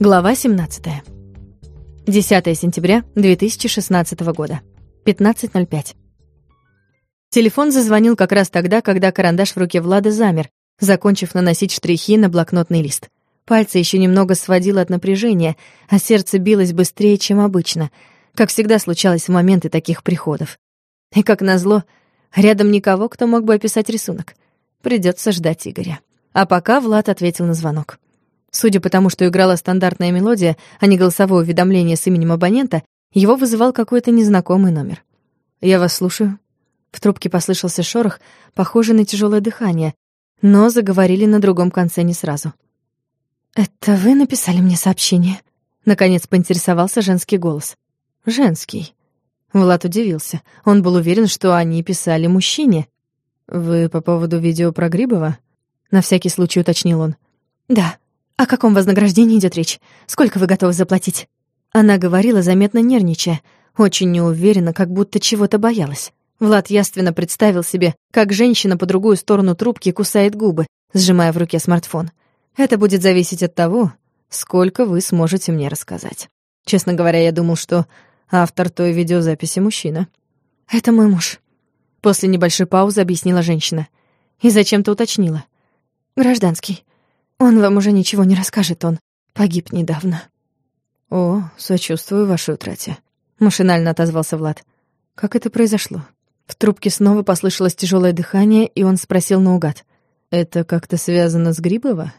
Глава 17. 10 сентября 2016 года. 15.05. Телефон зазвонил как раз тогда, когда карандаш в руке Влада замер, закончив наносить штрихи на блокнотный лист. Пальцы еще немного сводило от напряжения, а сердце билось быстрее, чем обычно, как всегда случалось в моменты таких приходов. И, как назло, рядом никого, кто мог бы описать рисунок. Придется ждать Игоря. А пока Влад ответил на звонок. Судя по тому, что играла стандартная мелодия, а не голосовое уведомление с именем абонента, его вызывал какой-то незнакомый номер. «Я вас слушаю». В трубке послышался шорох, похожий на тяжелое дыхание, но заговорили на другом конце не сразу. «Это вы написали мне сообщение?» Наконец поинтересовался женский голос. «Женский». Влад удивился. Он был уверен, что они писали мужчине. «Вы по поводу видео про Грибова?» На всякий случай уточнил он. «Да», «О каком вознаграждении идет речь? Сколько вы готовы заплатить?» Она говорила, заметно нервничая, очень неуверенно, как будто чего-то боялась. Влад яственно представил себе, как женщина по другую сторону трубки кусает губы, сжимая в руке смартфон. Это будет зависеть от того, сколько вы сможете мне рассказать. Честно говоря, я думал, что автор той видеозаписи мужчина. «Это мой муж», — после небольшой паузы объяснила женщина. И зачем-то уточнила. «Гражданский. Он вам уже ничего не расскажет, он погиб недавно. О, сочувствую вашей утрате. Машинально отозвался Влад. Как это произошло? В трубке снова послышалось тяжелое дыхание, и он спросил наугад. «Это как-то связано с Грибова?»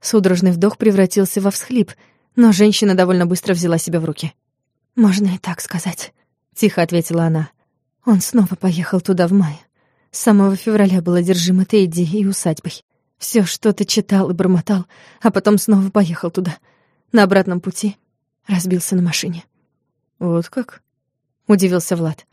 Судорожный вдох превратился во всхлип, но женщина довольно быстро взяла себя в руки. «Можно и так сказать», — тихо ответила она. «Он снова поехал туда в мае. С самого февраля был одержим этой идеей и усадьбой. Все что-то читал и бормотал, а потом снова поехал туда. На обратном пути разбился на машине. «Вот как?» — удивился Влад.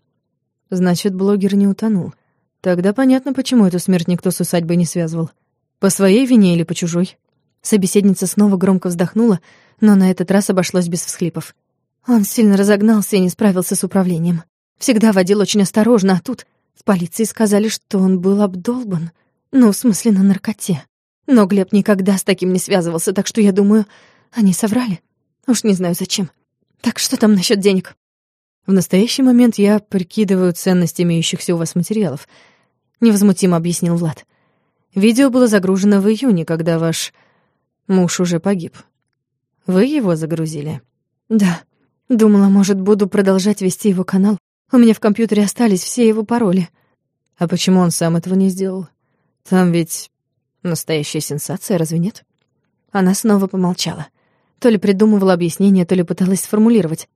«Значит, блогер не утонул. Тогда понятно, почему эту смерть никто с усадьбой не связывал. По своей вине или по чужой?» Собеседница снова громко вздохнула, но на этот раз обошлось без всхлипов. Он сильно разогнался и не справился с управлением. Всегда водил очень осторожно, а тут в полиции сказали, что он был обдолбан. Ну, в смысле, на наркоте. Но Глеб никогда с таким не связывался, так что я думаю, они соврали. Уж не знаю зачем. Так что там насчет денег? В настоящий момент я прикидываю ценность имеющихся у вас материалов, невозмутимо объяснил Влад. Видео было загружено в июне, когда ваш муж уже погиб. Вы его загрузили? Да. Думала, может, буду продолжать вести его канал. У меня в компьютере остались все его пароли. А почему он сам этого не сделал? Там ведь настоящая сенсация, разве нет? Она снова помолчала. То ли придумывала объяснение, то ли пыталась сформулировать.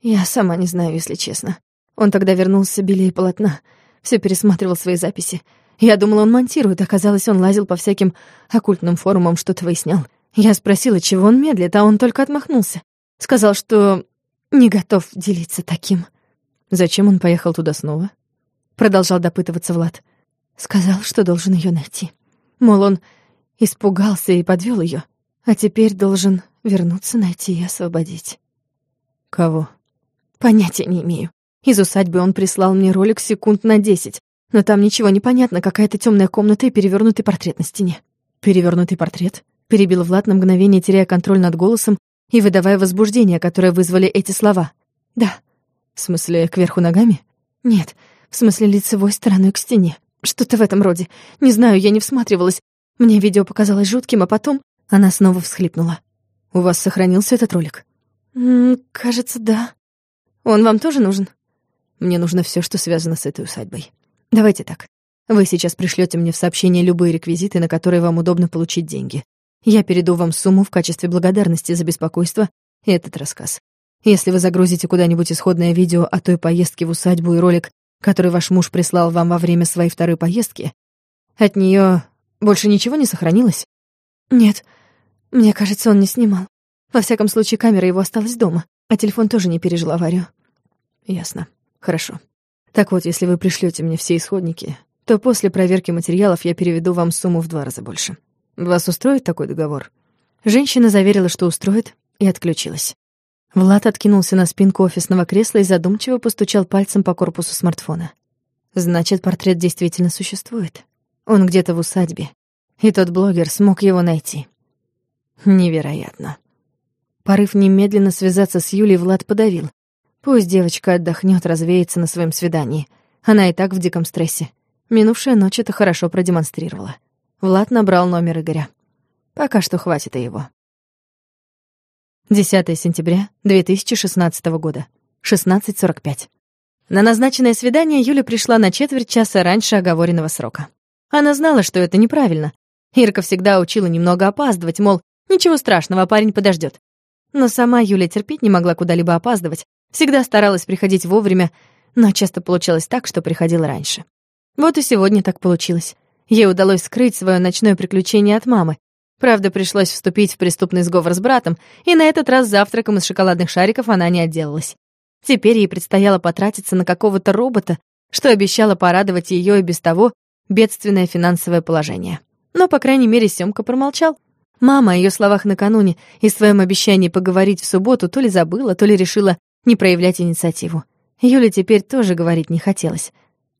Я сама не знаю, если честно. Он тогда вернулся белее полотна, все пересматривал свои записи. Я думала, он монтирует, оказалось, он лазил по всяким оккультным форумам, что-то выяснял. Я спросила, чего он медлит, а он только отмахнулся. Сказал, что не готов делиться таким. Зачем он поехал туда снова? Продолжал допытываться Влад. Сказал, что должен ее найти. Мол, он испугался и подвел ее, а теперь должен вернуться, найти и освободить. Кого? Понятия не имею. Из усадьбы он прислал мне ролик секунд на десять, но там ничего не понятно, какая-то темная комната и перевернутый портрет на стене. Перевернутый портрет? Перебил Влад на мгновение, теряя контроль над голосом и выдавая возбуждение, которое вызвали эти слова. Да. В смысле, кверху ногами? Нет, в смысле лицевой стороной к стене. Что-то в этом роде. Не знаю, я не всматривалась. Мне видео показалось жутким, а потом она снова всхлипнула. «У вас сохранился этот ролик?» М -м, «Кажется, да. Он вам тоже нужен?» «Мне нужно все, что связано с этой усадьбой. Давайте так. Вы сейчас пришлете мне в сообщение любые реквизиты, на которые вам удобно получить деньги. Я перейду вам сумму в качестве благодарности за беспокойство и этот рассказ. Если вы загрузите куда-нибудь исходное видео о той поездке в усадьбу и ролик который ваш муж прислал вам во время своей второй поездки, от нее больше ничего не сохранилось? Нет, мне кажется, он не снимал. Во всяком случае, камера его осталась дома, а телефон тоже не пережил аварию. Ясно. Хорошо. Так вот, если вы пришлете мне все исходники, то после проверки материалов я переведу вам сумму в два раза больше. Вас устроит такой договор? Женщина заверила, что устроит, и отключилась. Влад откинулся на спинку офисного кресла и задумчиво постучал пальцем по корпусу смартфона. Значит, портрет действительно существует. Он где-то в усадьбе. И тот блогер смог его найти. Невероятно. Порыв немедленно связаться с Юлей Влад подавил. Пусть девочка отдохнет, развеется на своем свидании. Она и так в диком стрессе. Минувшая ночь это хорошо продемонстрировала. Влад набрал номер Игоря. Пока что хватит и его. 10 сентября 2016 года. 16.45. На назначенное свидание Юля пришла на четверть часа раньше оговоренного срока. Она знала, что это неправильно. Ирка всегда учила немного опаздывать, мол, ничего страшного, парень подождет. Но сама Юля терпеть не могла куда-либо опаздывать, всегда старалась приходить вовремя, но часто получалось так, что приходила раньше. Вот и сегодня так получилось. Ей удалось скрыть свое ночное приключение от мамы. Правда, пришлось вступить в преступный сговор с братом, и на этот раз завтраком из шоколадных шариков она не отделалась. Теперь ей предстояло потратиться на какого-то робота, что обещало порадовать ее и без того бедственное финансовое положение. Но, по крайней мере, Сёмка промолчал. Мама о её словах накануне и своем обещании поговорить в субботу то ли забыла, то ли решила не проявлять инициативу. Юле теперь тоже говорить не хотелось.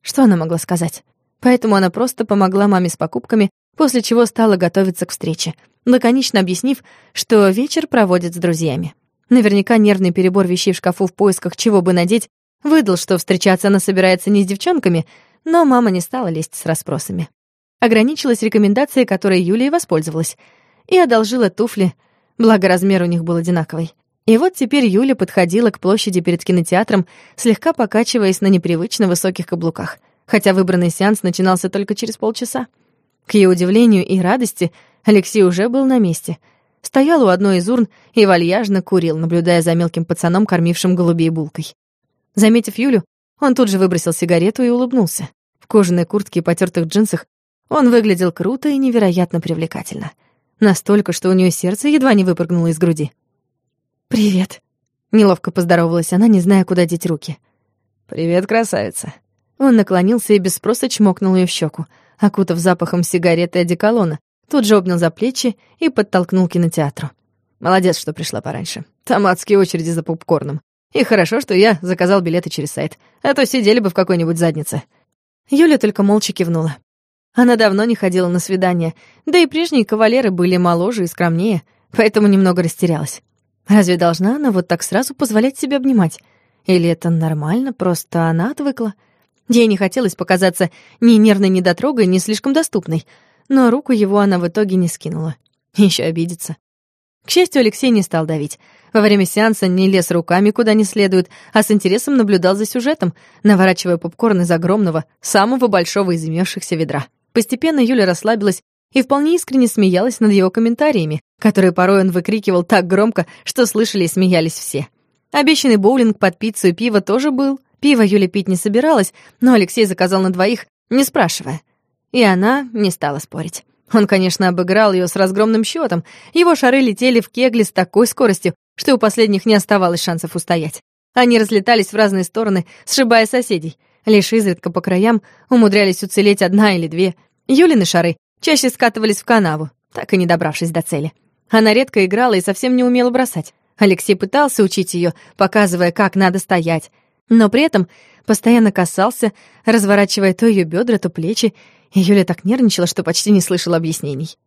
Что она могла сказать? Поэтому она просто помогла маме с покупками, после чего стала готовиться к встрече, лаконично объяснив, что вечер проводит с друзьями. Наверняка нервный перебор вещей в шкафу в поисках чего бы надеть выдал, что встречаться она собирается не с девчонками, но мама не стала лезть с расспросами. Ограничилась рекомендацией, которой Юлия воспользовалась, и одолжила туфли, благо размер у них был одинаковый. И вот теперь Юля подходила к площади перед кинотеатром, слегка покачиваясь на непривычно высоких каблуках, хотя выбранный сеанс начинался только через полчаса. К ее удивлению и радости Алексей уже был на месте. Стоял у одной из урн и вальяжно курил, наблюдая за мелким пацаном, кормившим голубей булкой. Заметив Юлю, он тут же выбросил сигарету и улыбнулся. В кожаной куртке и потертых джинсах он выглядел круто и невероятно привлекательно. Настолько, что у нее сердце едва не выпрыгнуло из груди. «Привет», — неловко поздоровалась она, не зная, куда деть руки. «Привет, красавица». Он наклонился и без спроса чмокнул ее в щеку, окутав запахом сигареты и одеколона, тут же обнял за плечи и подтолкнул к кинотеатру. «Молодец, что пришла пораньше. Там адские очереди за попкорном. И хорошо, что я заказал билеты через сайт, а то сидели бы в какой-нибудь заднице». Юля только молча кивнула. Она давно не ходила на свидания, да и прежние кавалеры были моложе и скромнее, поэтому немного растерялась. Разве должна она вот так сразу позволять себе обнимать? Или это нормально, просто она отвыкла? Ей не хотелось показаться ни нервной недотрогой, ни слишком доступной, но руку его она в итоге не скинула. Еще обидится. К счастью, Алексей не стал давить. Во время сеанса не лез руками куда не следует, а с интересом наблюдал за сюжетом, наворачивая попкорн из огромного, самого большого из имевшихся ведра. Постепенно Юля расслабилась и вполне искренне смеялась над его комментариями, которые порой он выкрикивал так громко, что слышали и смеялись все. Обещанный боулинг под пиццу и пиво тоже был. Пиво Юля пить не собиралась, но Алексей заказал на двоих, не спрашивая. И она не стала спорить. Он, конечно, обыграл ее с разгромным счетом. Его шары летели в кегли с такой скоростью, что у последних не оставалось шансов устоять. Они разлетались в разные стороны, сшибая соседей. Лишь изредка по краям умудрялись уцелеть одна или две. Юлины шары чаще скатывались в канаву, так и не добравшись до цели. Она редко играла и совсем не умела бросать. Алексей пытался учить ее, показывая, как надо стоять, но при этом постоянно касался, разворачивая то ее бедра, то плечи, и Юля так нервничала, что почти не слышала объяснений.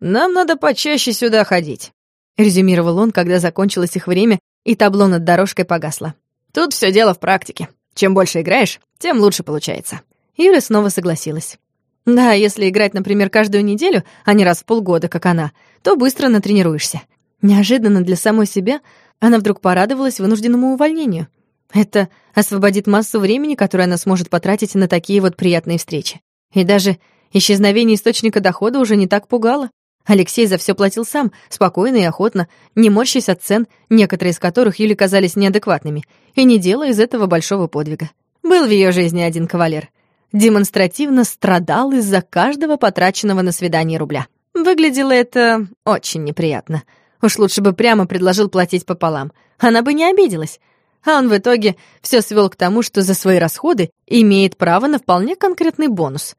«Нам надо почаще сюда ходить», — резюмировал он, когда закончилось их время, и табло над дорожкой погасло. «Тут все дело в практике. Чем больше играешь, тем лучше получается». Юля снова согласилась. Да, если играть, например, каждую неделю, а не раз в полгода, как она, то быстро натренируешься. Неожиданно для самой себя она вдруг порадовалась вынужденному увольнению. Это освободит массу времени, которое она сможет потратить на такие вот приятные встречи. И даже исчезновение источника дохода уже не так пугало. Алексей за все платил сам, спокойно и охотно, не морщась от цен, некоторые из которых Юле казались неадекватными, и не делая из этого большого подвига. Был в ее жизни один кавалер — демонстративно страдал из-за каждого потраченного на свидание рубля. Выглядело это очень неприятно. Уж лучше бы прямо предложил платить пополам. Она бы не обиделась. А он в итоге все свел к тому, что за свои расходы имеет право на вполне конкретный бонус.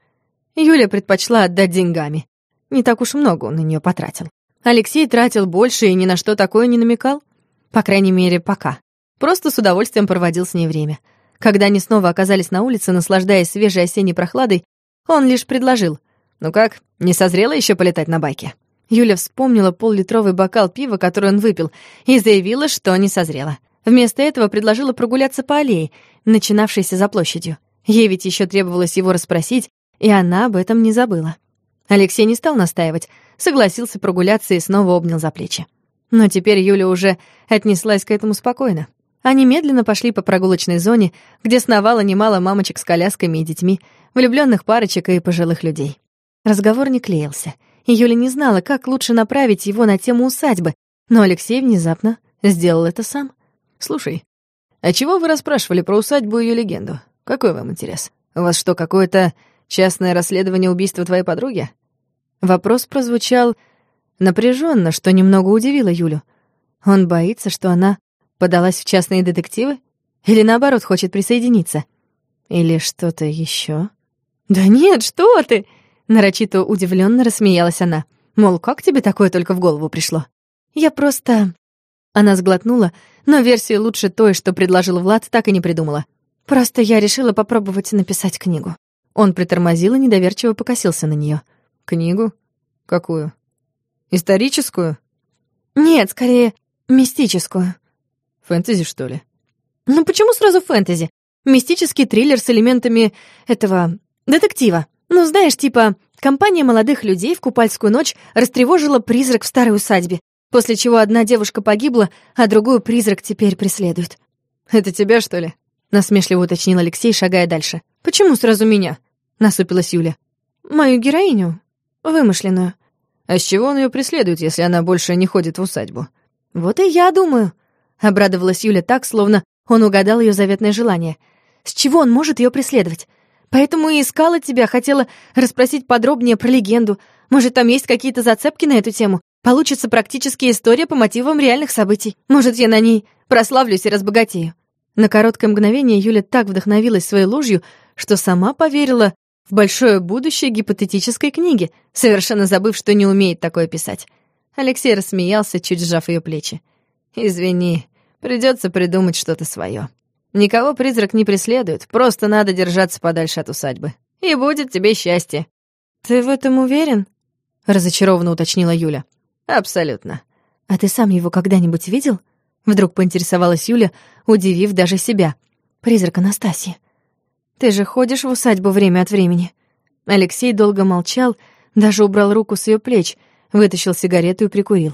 Юля предпочла отдать деньгами. Не так уж много он на нее потратил. Алексей тратил больше и ни на что такое не намекал. По крайней мере, пока. Просто с удовольствием проводил с ней время — когда они снова оказались на улице, наслаждаясь свежей осенней прохладой, он лишь предложил. «Ну как, не созрела еще полетать на байке?» Юля вспомнила поллитровый бокал пива, который он выпил, и заявила, что не созрела. Вместо этого предложила прогуляться по аллее, начинавшейся за площадью. Ей ведь еще требовалось его расспросить, и она об этом не забыла. Алексей не стал настаивать, согласился прогуляться и снова обнял за плечи. Но теперь Юля уже отнеслась к этому спокойно. Они медленно пошли по прогулочной зоне, где сновало немало мамочек с колясками и детьми, влюбленных парочек и пожилых людей. Разговор не клеился, и Юля не знала, как лучше направить его на тему усадьбы, но Алексей внезапно сделал это сам. «Слушай, а чего вы расспрашивали про усадьбу и ее легенду? Какой вам интерес? У вас что, какое-то частное расследование убийства твоей подруги?» Вопрос прозвучал напряженно, что немного удивило Юлю. Он боится, что она подалась в частные детективы? Или наоборот, хочет присоединиться? Или что-то еще? «Да нет, что ты!» Нарочито удивленно рассмеялась она. Мол, как тебе такое только в голову пришло? Я просто... Она сглотнула, но версию лучше той, что предложил Влад, так и не придумала. Просто я решила попробовать написать книгу. Он притормозил и недоверчиво покосился на нее. «Книгу? Какую? Историческую?» «Нет, скорее, мистическую». «Фэнтези, что ли?» «Ну почему сразу фэнтези? Мистический триллер с элементами этого... детектива. Ну, знаешь, типа, компания молодых людей в купальскую ночь растревожила призрак в старой усадьбе, после чего одна девушка погибла, а другую призрак теперь преследует». «Это тебя, что ли?» — насмешливо уточнил Алексей, шагая дальше. «Почему сразу меня?» — насупилась Юля. «Мою героиню. Вымышленную». «А с чего он ее преследует, если она больше не ходит в усадьбу?» «Вот и я думаю», — обрадовалась Юля так, словно он угадал ее заветное желание. «С чего он может ее преследовать? Поэтому и искала тебя, хотела расспросить подробнее про легенду. Может, там есть какие-то зацепки на эту тему? Получится практически история по мотивам реальных событий. Может, я на ней прославлюсь и разбогатею». На короткое мгновение Юля так вдохновилась своей ложью, что сама поверила в большое будущее гипотетической книги, совершенно забыв, что не умеет такое писать. Алексей рассмеялся, чуть сжав ее плечи. «Извини, придется придумать что-то свое. Никого призрак не преследует, просто надо держаться подальше от усадьбы. И будет тебе счастье». «Ты в этом уверен?» — разочарованно уточнила Юля. «Абсолютно». «А ты сам его когда-нибудь видел?» Вдруг поинтересовалась Юля, удивив даже себя. «Призрак Анастасии. Ты же ходишь в усадьбу время от времени». Алексей долго молчал, даже убрал руку с ее плеч, вытащил сигарету и прикурил.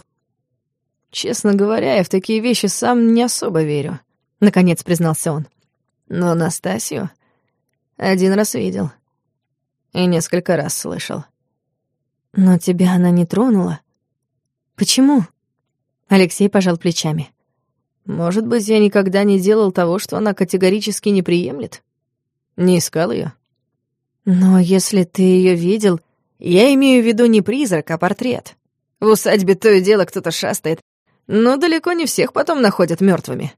«Честно говоря, я в такие вещи сам не особо верю», — наконец признался он. «Но Анастасию один раз видел. И несколько раз слышал». «Но тебя она не тронула? Почему?» Алексей пожал плечами. Может быть, я никогда не делал того, что она категорически не приемлет? Не искал ее. Но если ты ее видел, я имею в виду не призрак, а портрет. В усадьбе то и дело кто-то шастает, но далеко не всех потом находят мертвыми.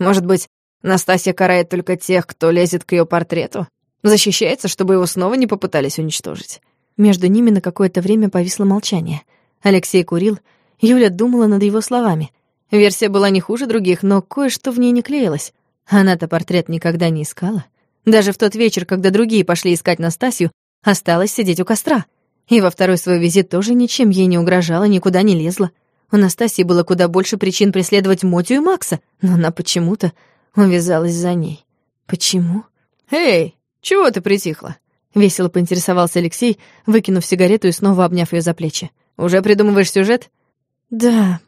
Может быть, Настасья карает только тех, кто лезет к ее портрету? Защищается, чтобы его снова не попытались уничтожить. Между ними на какое-то время повисло молчание. Алексей курил, Юля думала над его словами — Версия была не хуже других, но кое-что в ней не клеилось. Она-то портрет никогда не искала. Даже в тот вечер, когда другие пошли искать Настасью, осталась сидеть у костра. И во второй свой визит тоже ничем ей не угрожала, никуда не лезла. У Настасьи было куда больше причин преследовать Мотю и Макса, но она почему-то увязалась за ней. Почему? «Эй, чего ты притихла?» — весело поинтересовался Алексей, выкинув сигарету и снова обняв ее за плечи. «Уже придумываешь сюжет?» «Да»,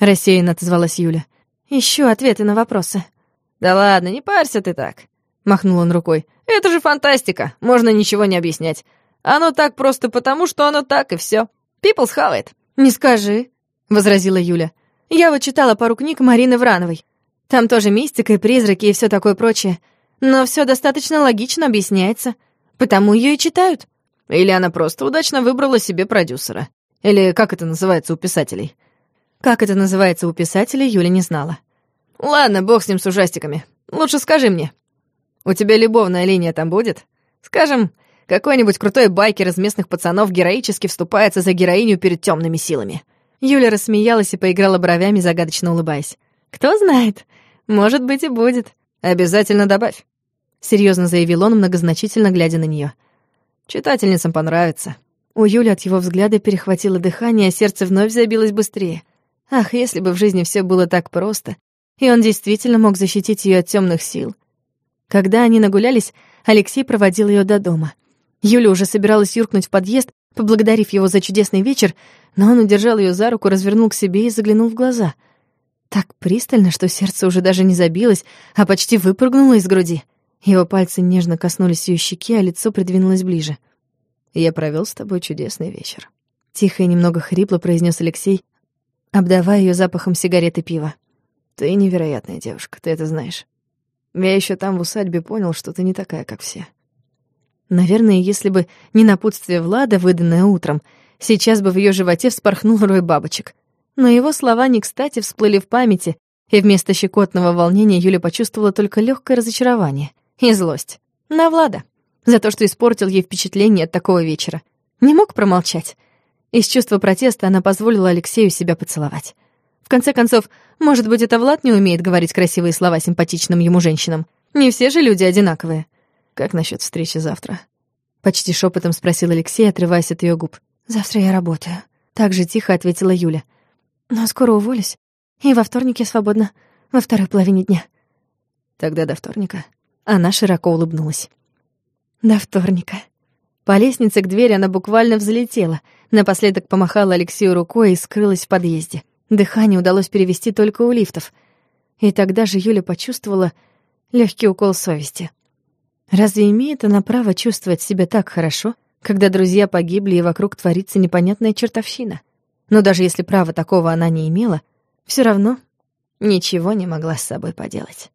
Рассеянно отозвалась Юля. Ищу ответы на вопросы. «Да ладно, не парься ты так», — махнул он рукой. «Это же фантастика, можно ничего не объяснять. Оно так просто потому, что оно так, и все. Пиплс хавает». «Не скажи», — возразила Юля. «Я вот читала пару книг Марины Врановой. Там тоже мистика и призраки и все такое прочее. Но все достаточно логично объясняется. Потому ее и читают». Или она просто удачно выбрала себе продюсера. Или как это называется у писателей. Как это называется у писателя, Юля не знала. «Ладно, бог с ним с ужастиками. Лучше скажи мне. У тебя любовная линия там будет? Скажем, какой-нибудь крутой байкер из местных пацанов героически вступается за героиню перед темными силами». Юля рассмеялась и поиграла бровями, загадочно улыбаясь. «Кто знает, может быть и будет. Обязательно добавь», — серьезно заявил он, многозначительно глядя на нее. «Читательницам понравится». У Юли от его взгляда перехватило дыхание, а сердце вновь забилось быстрее. Ах, если бы в жизни все было так просто, и он действительно мог защитить ее от темных сил. Когда они нагулялись, Алексей проводил ее до дома. Юля уже собиралась юркнуть в подъезд, поблагодарив его за чудесный вечер, но он удержал ее за руку, развернул к себе и заглянул в глаза. Так пристально, что сердце уже даже не забилось, а почти выпрыгнуло из груди. Его пальцы нежно коснулись ее щеки, а лицо придвинулось ближе. «Я провел с тобой чудесный вечер», — тихо и немного хрипло произнес Алексей, обдавая ее запахом сигареты пива. «Ты невероятная девушка, ты это знаешь. Я еще там в усадьбе понял, что ты не такая, как все». Наверное, если бы не напутствие Влада, выданное утром, сейчас бы в ее животе вспорхнул рой бабочек. Но его слова не кстати всплыли в памяти, и вместо щекотного волнения Юля почувствовала только легкое разочарование и злость. На Влада. За то, что испортил ей впечатление от такого вечера. Не мог промолчать. Из чувства протеста она позволила Алексею себя поцеловать. В конце концов, может быть, это Влад не умеет говорить красивые слова симпатичным ему женщинам. Не все же люди одинаковые. «Как насчет встречи завтра?» Почти шепотом спросил Алексей, отрываясь от ее губ. «Завтра я работаю», — так же тихо ответила Юля. «Но скоро уволюсь, и во вторник я свободна, во второй половине дня». «Тогда до вторника». Она широко улыбнулась. «До вторника». По лестнице к двери она буквально взлетела, напоследок помахала Алексею рукой и скрылась в подъезде. Дыхание удалось перевести только у лифтов. И тогда же Юля почувствовала легкий укол совести. Разве имеет она право чувствовать себя так хорошо, когда друзья погибли и вокруг творится непонятная чертовщина? Но даже если права такого она не имела, все равно ничего не могла с собой поделать.